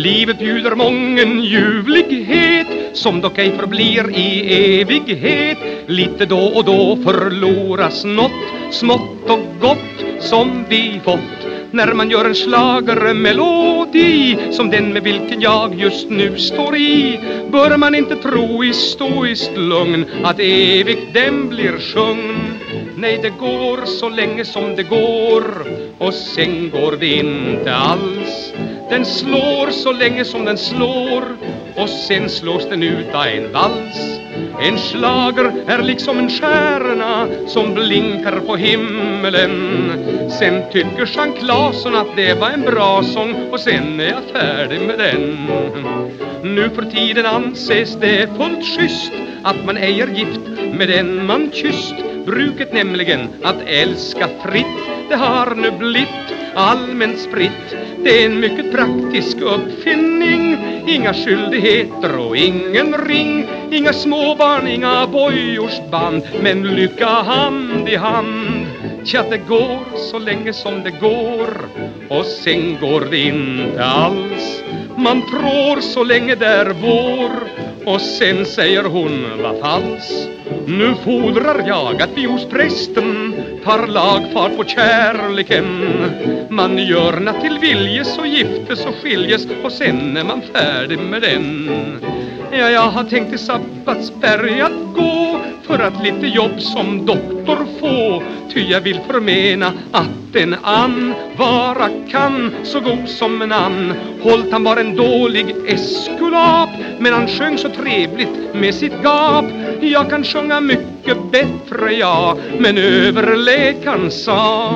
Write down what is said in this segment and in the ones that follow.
Livet bjuder mången ljuvlighet som dock ej förblir i evighet. Lite då och då förloras något smått och gott som vi fått. När man gör en slagermelodi som den med vilken jag just nu står i bör man inte tro i stoiskt lugn att evigt den blir sjungen Nej, det går så länge som det går och sen går det inte alls. Den slår så länge som den slår och sen slås den ut av en vals. En slager är liksom en stjärna som blinkar på himmelen. Sen tycker Jean Claesson att det var en bra sång och sen är jag färdig med den. Nu för tiden anses det fullt schysst att man ej är gift med den man kysst. Bruket nämligen att älska fritt det har nu blivit allmänt spritt. Det är en mycket praktisk uppfinning. Inga skyldigheter och ingen ring. Inga småbarn, inga bojors band Men lycka hand i hand. Tja, det går så länge som det går. Och sen går det inte alls. Man tror så länge det är vår. Och sen säger hon vad fals nu fodrar jag att vi hos prästen Tar lagfart på kärleken. Man görna till viljes och giftes och skiljes Och sen är man färdig med den. Ja, jag har tänkt till Sabbatsberg att gå för att lite jobb som doktor få. Ty jag vill förmena att en ann vara kan så god som en ann. Holt han var en dålig eskulap men han sjöng så trevligt med sitt gap. Jag kan sjunga mycket bättre, ja, men överläkaren sa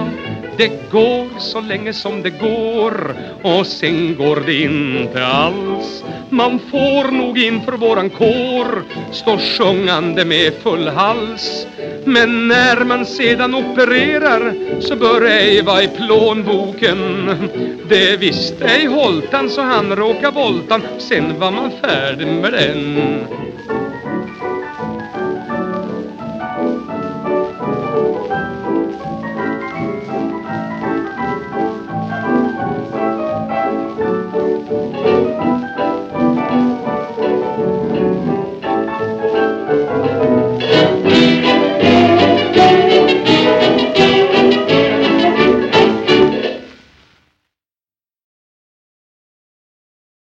det går så länge som det går och sen går det inte alls. Man får nog inför våran kår stå sjungande med full hals. Men när man sedan opererar så bör ej vara i plånboken. Det visst ej Holtan så han råkar voltan. Sen var man färdig med den.